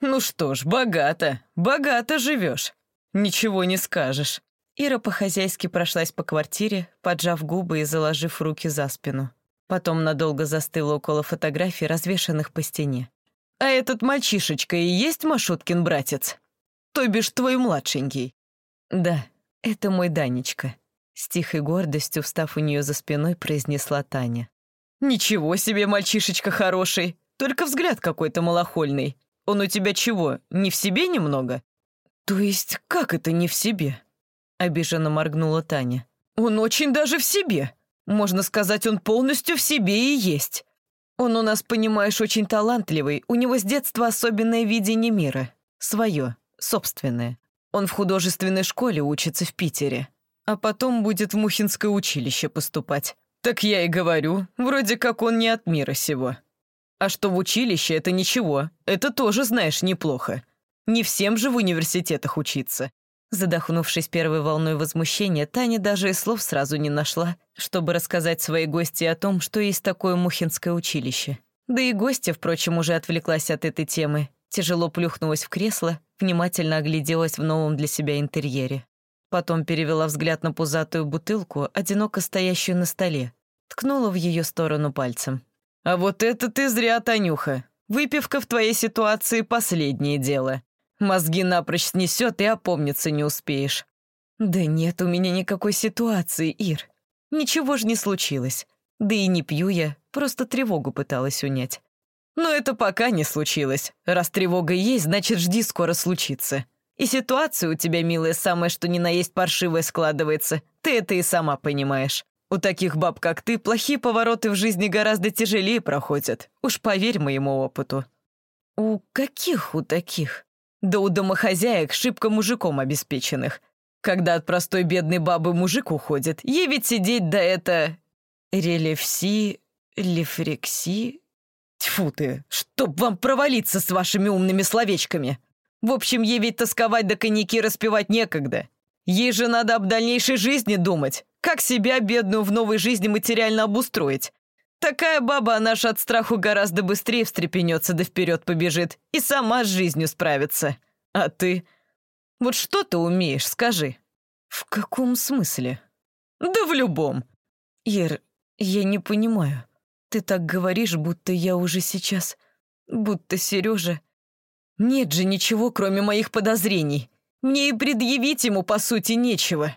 «Ну что ж, богато, богато живешь. Ничего не скажешь». Ира по-хозяйски прошлась по квартире, поджав губы и заложив руки за спину. Потом надолго застыла около фотографий, развешанных по стене. «А этот мальчишечка и есть Машуткин братец? То бишь твой младшенький?» «Да, это мой Данечка», — с тихой гордостью, встав у нее за спиной, произнесла Таня. «Ничего себе, мальчишечка хороший, только взгляд какой-то малохольный. Он у тебя чего, не в себе немного?» «То есть как это не в себе?» — обиженно моргнула Таня. «Он очень даже в себе. Можно сказать, он полностью в себе и есть. Он у нас, понимаешь, очень талантливый, у него с детства особенное видение мира. Свое, собственное. Он в художественной школе учится в Питере, а потом будет в Мухинское училище поступать. Так я и говорю, вроде как он не от мира сего. А что в училище, это ничего, это тоже, знаешь, неплохо. Не всем же в университетах учиться. Задохнувшись первой волной возмущения, Таня даже и слов сразу не нашла, чтобы рассказать своей гости о том, что есть такое Мухинское училище. Да и гостья, впрочем, уже отвлеклась от этой темы, тяжело плюхнулась в кресло, внимательно огляделась в новом для себя интерьере. Потом перевела взгляд на пузатую бутылку, одиноко стоящую на столе, ткнула в ее сторону пальцем. «А вот это ты зря, Танюха. Выпивка в твоей ситуации — последнее дело. Мозги напрочь снесет и опомниться не успеешь». «Да нет у меня никакой ситуации, Ир. Ничего ж не случилось. Да и не пью я, просто тревогу пыталась унять». «Но это пока не случилось. Раз тревога есть, значит, жди, скоро случится. И ситуация у тебя, милая, самая что ни на есть паршивая складывается. Ты это и сама понимаешь. У таких баб, как ты, плохие повороты в жизни гораздо тяжелее проходят. Уж поверь моему опыту». «У каких у таких?» Да у домохозяек шибко мужиком обеспеченных. Когда от простой бедной бабы мужик уходит, ей ведь сидеть да это... Релевси, лифрекси... Тьфу ты, чтоб вам провалиться с вашими умными словечками. В общем, ей ведь тосковать да коньяки распевать некогда. Ей же надо об дальнейшей жизни думать. Как себя, бедную, в новой жизни материально обустроить. Такая баба, она ж от страху гораздо быстрее встрепенется да вперед побежит и сама с жизнью справится. А ты? Вот что ты умеешь, скажи?» «В каком смысле?» «Да в любом». «Ир, я не понимаю. Ты так говоришь, будто я уже сейчас... Будто Сережа...» «Нет же ничего, кроме моих подозрений. Мне и предъявить ему, по сути, нечего».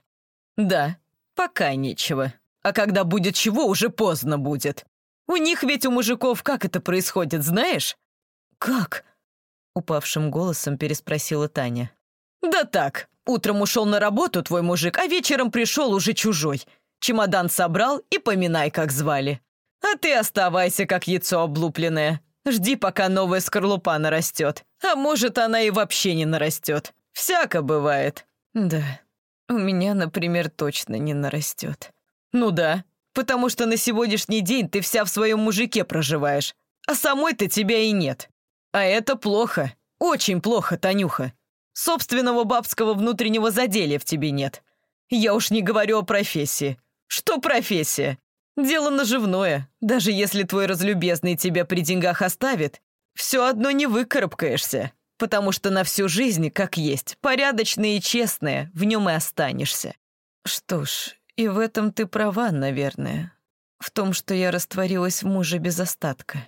«Да, пока нечего. А когда будет чего, уже поздно будет. У них ведь у мужиков как это происходит, знаешь?» «Как?» — упавшим голосом переспросила Таня. «Да так. Утром ушел на работу твой мужик, а вечером пришел уже чужой. Чемодан собрал и поминай, как звали. А ты оставайся, как яйцо облупленное. Жди, пока новая скорлупа нарастет. А может, она и вообще не нарастет. Всяко бывает». «Да, у меня, например, точно не нарастет». «Ну да, потому что на сегодняшний день ты вся в своем мужике проживаешь, а самой-то тебя и нет. А это плохо, очень плохо, Танюха. Собственного бабского внутреннего заделия в тебе нет. Я уж не говорю о профессии. Что профессия? Дело наживное. Даже если твой разлюбезный тебя при деньгах оставит, все одно не выкарабкаешься, потому что на всю жизнь, как есть, порядочное и честное, в нем и останешься. Что ж, и в этом ты права, наверное. В том, что я растворилась в муже без остатка.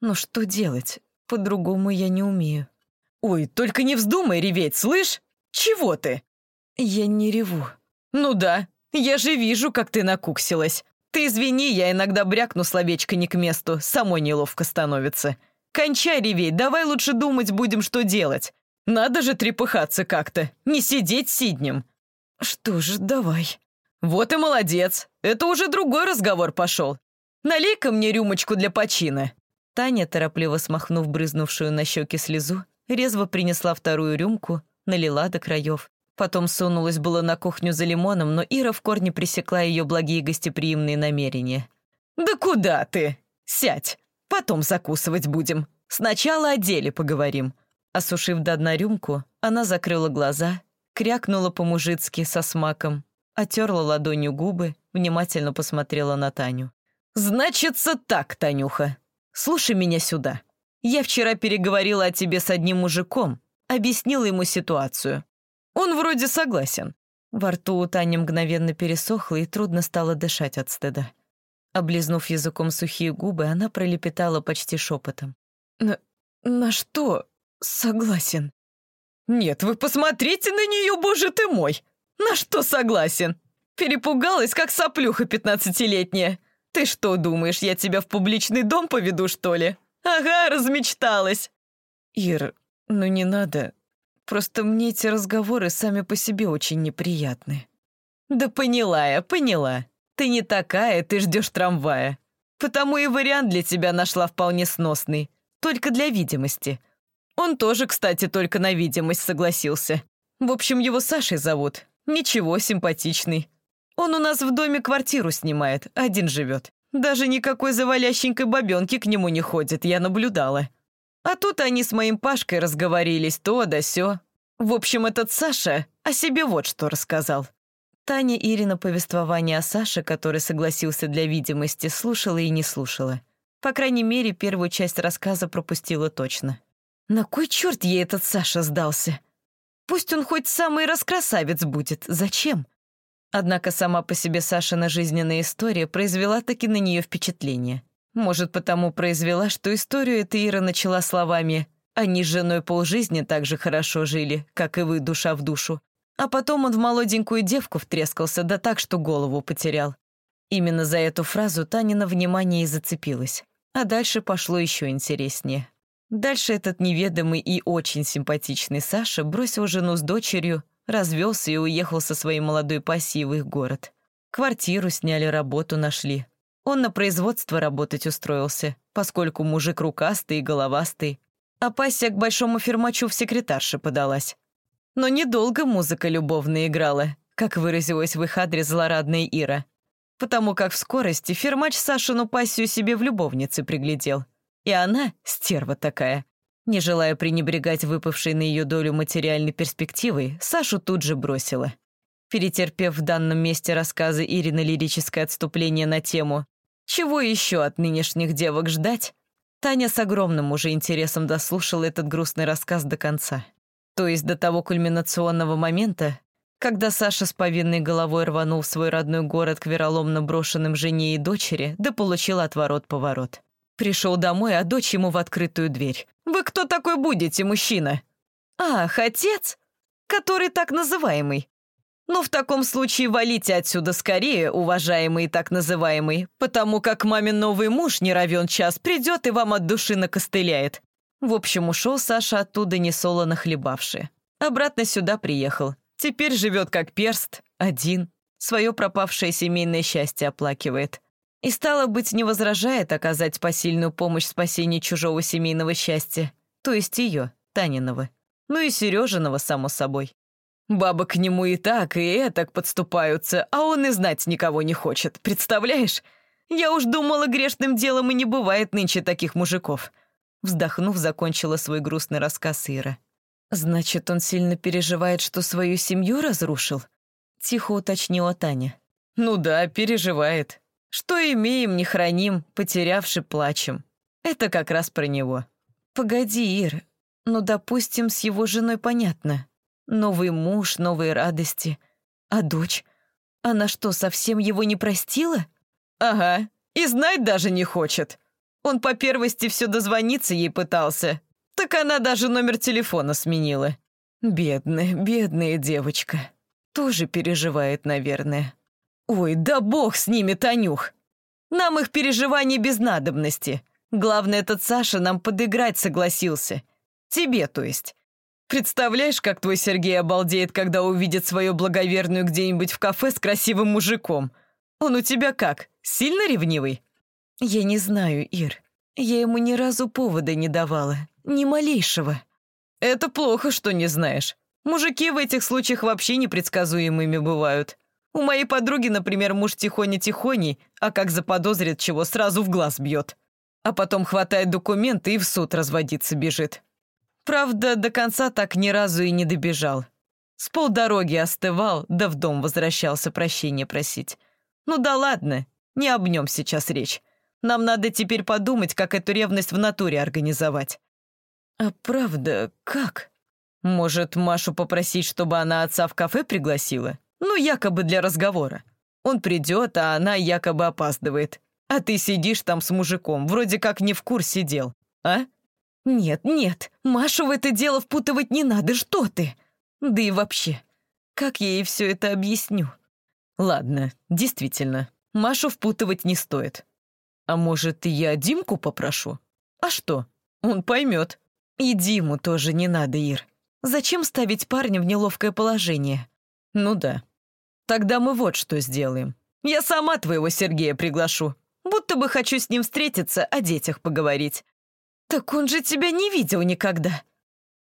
Но что делать? По-другому я не умею. Ой, только не вздумай реветь, слышь? Чего ты? Я не реву. Ну да, я же вижу, как ты накуксилась. Ты извини, я иногда брякну словечко не к месту, самой неловко становится. Кончай реветь, давай лучше думать будем, что делать. Надо же трепыхаться как-то, не сидеть сиднем. Что ж, давай. «Вот и молодец. Это уже другой разговор пошел. Налей-ка мне рюмочку для почины». Таня, торопливо смахнув брызнувшую на щеки слезу, резво принесла вторую рюмку, налила до краев. Потом сунулась было на кухню за лимоном, но Ира в корне пресекла ее благие гостеприимные намерения. «Да куда ты? Сядь. Потом закусывать будем. Сначала о деле поговорим». Осушив до дна рюмку, она закрыла глаза, крякнула по-мужицки со смаком Отерла ладонью губы, внимательно посмотрела на Таню. «Значится так, Танюха. Слушай меня сюда. Я вчера переговорила о тебе с одним мужиком, объяснила ему ситуацию. Он вроде согласен». Во рту у Тани мгновенно пересохло, и трудно стало дышать от стыда. Облизнув языком сухие губы, она пролепетала почти шепотом. «На, на что согласен?» «Нет, вы посмотрите на нее, боже ты мой! На что согласен? Перепугалась, как соплюха пятнадцатилетняя. Ты что думаешь, я тебя в публичный дом поведу, что ли? Ага, размечталась!» «Ир, ну не надо. Просто мне эти разговоры сами по себе очень неприятны». «Да поняла я, поняла. Ты не такая, ты ждешь трамвая. Потому и вариант для тебя нашла вполне сносный. Только для видимости. Он тоже, кстати, только на видимость согласился. В общем, его Сашей зовут. Ничего, симпатичный. Он у нас в доме квартиру снимает, один живет. Даже никакой завалященькой бабенки к нему не ходит, я наблюдала. А тут они с моим Пашкой разговорились, то да сё. В общем, этот Саша о себе вот что рассказал. Таня Ирина повествование о Саше, который согласился для видимости, слушала и не слушала. По крайней мере, первую часть рассказа пропустила точно. На кой черт ей этот Саша сдался? Пусть он хоть самый раскрасавец будет. Зачем? Однако сама по себе Сашина жизненная история произвела таки на нее впечатление. Может, потому произвела, что историю эта Ира начала словами «Они с женой полжизни так же хорошо жили, как и вы, душа в душу». А потом он в молоденькую девку втрескался, да так, что голову потерял. Именно за эту фразу Танина внимание и зацепилась. А дальше пошло еще интереснее. Дальше этот неведомый и очень симпатичный Саша бросил жену с дочерью, развелся и уехал со своей молодой пассией в их город. Квартиру сняли, работу нашли. Он на производство работать устроился, поскольку мужик рукастый и головастый. А пассия к большому фермачу в секретарше подалась. Но недолго музыка любовная играла, как выразилась в их адрес злорадная Ира. Потому как в скорости фермач Сашину пассию себе в любовнице приглядел. И она, стерва такая, не желая пренебрегать выпавшей на ее долю материальной перспективой, Сашу тут же бросила. Перетерпев в данном месте рассказы Ирины лирическое отступление на тему «Чего еще от нынешних девок ждать?», Таня с огромным уже интересом дослушала этот грустный рассказ до конца. То есть до того кульминационного момента, когда Саша с повинной головой рванул в свой родной город к вероломно брошенным жене и дочери, да получил отворот-поворот. Пришел домой, а дочь ему в открытую дверь. «Вы кто такой будете, мужчина?» «Ах, отец? Который так называемый. Ну, в таком случае валите отсюда скорее, уважаемый так называемый, потому как мамин новый муж не равен час придет и вам от души накостыляет. В общем, ушел Саша оттуда несолоно хлебавший. Обратно сюда приехал. Теперь живет как перст, один. Свое пропавшее семейное счастье оплакивает. И, стало быть, не возражает оказать посильную помощь в спасении чужого семейного счастья. То есть ее, Таниного. Ну и Сережиного, само собой. Бабы к нему и так, и этак подступаются, а он и знать никого не хочет, представляешь? Я уж думала, грешным делом и не бывает нынче таких мужиков. Вздохнув, закончила свой грустный рассказ Ира. «Значит, он сильно переживает, что свою семью разрушил?» Тихо уточнила Таня. «Ну да, переживает. Что имеем, не храним, потерявши, плачем. Это как раз про него». «Погоди, Ир. Ну, допустим, с его женой понятно. Новый муж, новые радости. А дочь? Она что, совсем его не простила?» «Ага, и знать даже не хочет», он по первости все дозвониться ей пытался. Так она даже номер телефона сменила. Бедная, бедная девочка. Тоже переживает, наверное. Ой, да бог с ними, Танюх. Нам их переживания без надобности. Главное, этот Саша нам подыграть согласился. Тебе, то есть. Представляешь, как твой Сергей обалдеет, когда увидит свою благоверную где-нибудь в кафе с красивым мужиком? Он у тебя как, сильно ревнивый? «Я не знаю, Ир. Я ему ни разу повода не давала. Ни малейшего». «Это плохо, что не знаешь. Мужики в этих случаях вообще непредсказуемыми бывают. У моей подруги, например, муж тихоня-тихоней, а как заподозрит чего, сразу в глаз бьет. А потом хватает документы и в суд разводиться бежит. Правда, до конца так ни разу и не добежал. С полдороги остывал, да в дом возвращался прощения просить. Ну да ладно, не об нем сейчас речь. Нам надо теперь подумать, как эту ревность в натуре организовать». «А правда, как?» «Может, Машу попросить, чтобы она отца в кафе пригласила? Ну, якобы для разговора. Он придет, а она якобы опаздывает. А ты сидишь там с мужиком, вроде как не в курсе дел, а?» «Нет, нет, Машу в это дело впутывать не надо, что ты? Да и вообще, как я ей все это объясню?» «Ладно, действительно, Машу впутывать не стоит. А может, я Димку попрошу? А что? Он поймет. И Диму тоже не надо, Ир. Зачем ставить парня в неловкое положение? Ну да. Тогда мы вот что сделаем. Я сама твоего Сергея приглашу. Будто бы хочу с ним встретиться, о детях поговорить. Так он же тебя не видел никогда.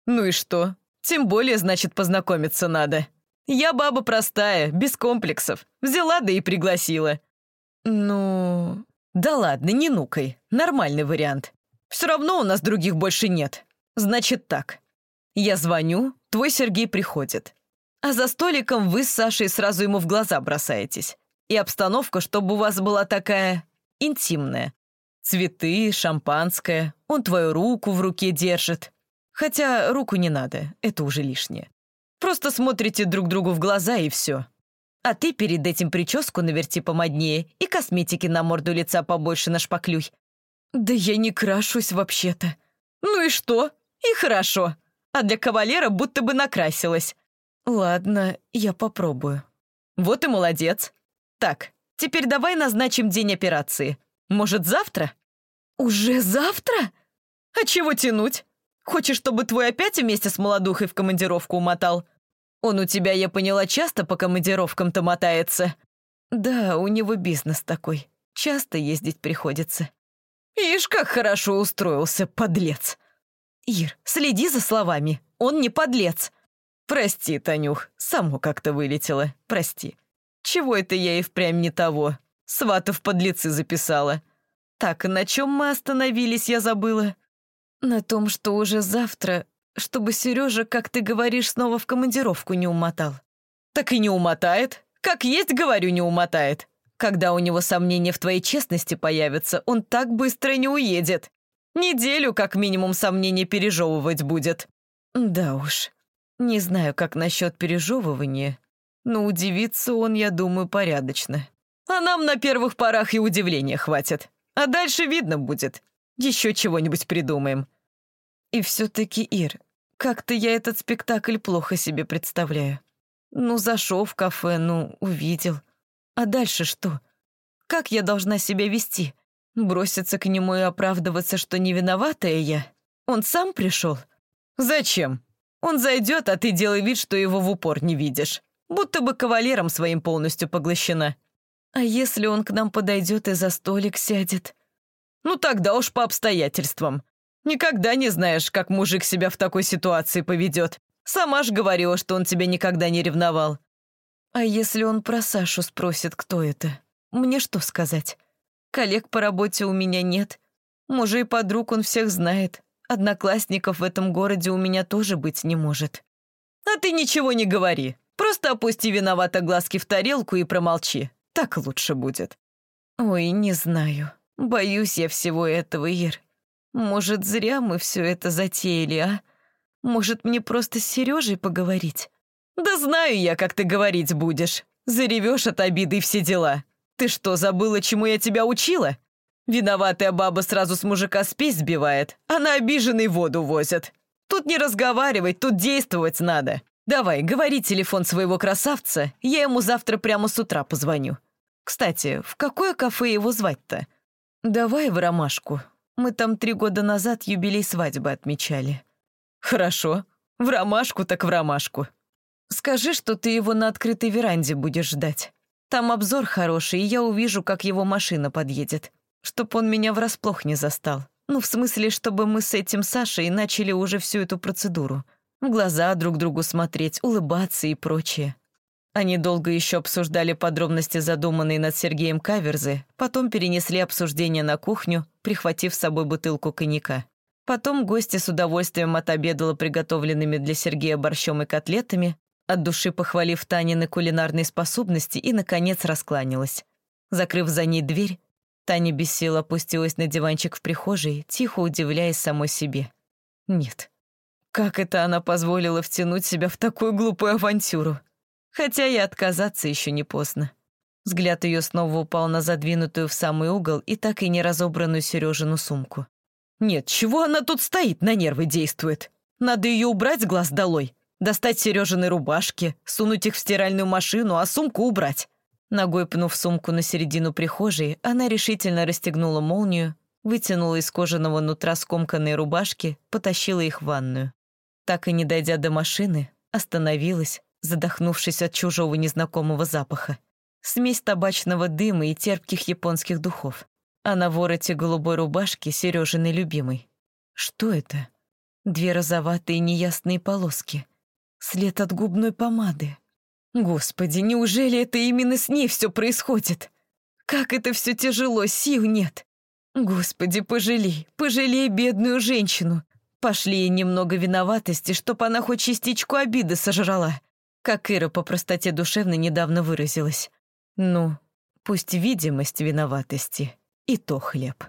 Ну и что? Тем более, значит, познакомиться надо. Я баба простая, без комплексов. Взяла да и пригласила. Ну... Да ладно, не нукай. Нормальный вариант. Все равно у нас других больше нет. Значит так. Я звоню, твой Сергей приходит. А за столиком вы с Сашей сразу ему в глаза бросаетесь. И обстановка, чтобы у вас была такая интимная. Цветы, шампанское, он твою руку в руке держит. Хотя руку не надо, это уже лишнее. Просто смотрите друг другу в глаза и все. А ты перед этим прическу наверти помоднее и косметики на морду лица побольше нашпаклюй. Да я не крашусь вообще-то. Ну и что? И хорошо. А для кавалера будто бы накрасилась. Ладно, я попробую. Вот и молодец. Так, теперь давай назначим день операции. Может, завтра? Уже завтра? А чего тянуть? Хочешь, чтобы твой опять вместе с молодухой в командировку умотал? Он у тебя, я поняла, часто по командировкам-то мотается. Да, у него бизнес такой. Часто ездить приходится. Ишь, как хорошо устроился, подлец. Ир, следи за словами. Он не подлец. Прости, Танюх, само как-то вылетело. Прости. Чего это я и впрямь не того? Сватов подлецы записала. Так, на чем мы остановились, я забыла? На том, что уже завтра чтобы Сережа, как ты говоришь, снова в командировку не умотал. Так и не умотает. Как есть, говорю, не умотает. Когда у него сомнения в твоей честности появятся, он так быстро не уедет. Неделю, как минимум, сомнения пережевывать будет. Да уж. Не знаю, как насчет пережевывания, но удивиться он, я думаю, порядочно. А нам на первых порах и удивления хватит. А дальше видно будет. Еще чего-нибудь придумаем. И все-таки, Ир, как-то я этот спектакль плохо себе представляю. Ну, зашел в кафе, ну, увидел. А дальше что? Как я должна себя вести? Броситься к нему и оправдываться, что не виноватая я? Он сам пришел? Зачем? Он зайдет, а ты делай вид, что его в упор не видишь. Будто бы кавалером своим полностью поглощена. А если он к нам подойдет и за столик сядет? Ну тогда уж по обстоятельствам. Никогда не знаешь, как мужик себя в такой ситуации поведет. Сама ж говорила, что он тебя никогда не ревновал. А если он про Сашу спросит, кто это? Мне что сказать? Коллег по работе у меня нет. Мужей подруг он всех знает. Одноклассников в этом городе у меня тоже быть не может. А ты ничего не говори. Просто опусти виновато глазки в тарелку и промолчи. Так лучше будет. Ой, не знаю. Боюсь я всего этого, Ир. Может, зря мы все это затеяли, а? Может, мне просто с Сережей поговорить? Да знаю я, как ты говорить будешь. Заревешь от обиды и все дела. Ты что, забыла, чему я тебя учила? Виноватая баба сразу с мужика спесь сбивает, а на обиженный воду возят. Тут не разговаривать, тут действовать надо. Давай, говори телефон своего красавца, я ему завтра прямо с утра позвоню. Кстати, в какое кафе его звать-то? Давай в ромашку, мы там три года назад юбилей свадьбы отмечали». «Хорошо. В ромашку так в ромашку». «Скажи, что ты его на открытой веранде будешь ждать. Там обзор хороший, и я увижу, как его машина подъедет. Чтоб он меня врасплох не застал. Ну, в смысле, чтобы мы с этим Сашей начали уже всю эту процедуру. В глаза друг другу смотреть, улыбаться и прочее. Они долго еще обсуждали подробности задуманной над Сергеем каверзы, потом перенесли обсуждение на кухню, прихватив с собой бутылку коньяка. Потом гости с удовольствием отобедала приготовленными для Сергея борщом и котлетами, от души похвалив Танины кулинарные способности и, наконец, раскланялась. Закрыв за ней дверь, Таня без сил опустилась на диванчик в прихожей, тихо удивляясь самой себе. Нет. Как это она позволила втянуть себя в такую глупую авантюру? Хотя и отказаться еще не поздно. Взгляд ее снова упал на задвинутую в самый угол и так и не разобранную Сережину сумку. Нет, чего она тут стоит, на нервы действует? Надо ее убрать с глаз долой, достать Сережины рубашки, сунуть их в стиральную машину, а сумку убрать. Ногой пнув сумку на середину прихожей, она решительно расстегнула молнию, вытянула из кожаного нутра скомканные рубашки, потащила их в ванную. Так и не дойдя до машины, остановилась, задохнувшись от чужого незнакомого запаха. Смесь табачного дыма и терпких японских духов. А на вороте голубой рубашки Сережиной любимой. Что это? Две розоватые неясные полоски. След от губной помады. Господи, неужели это именно с ней все происходит? Как это все тяжело, сил нет. Господи, пожалей, пожалей бедную женщину. Пошли ей немного виноватости, чтоб она хоть частичку обиды сожрала. Как Ира по простоте душевной недавно выразилась. Ну, пусть видимость виноватости, и то хлеб.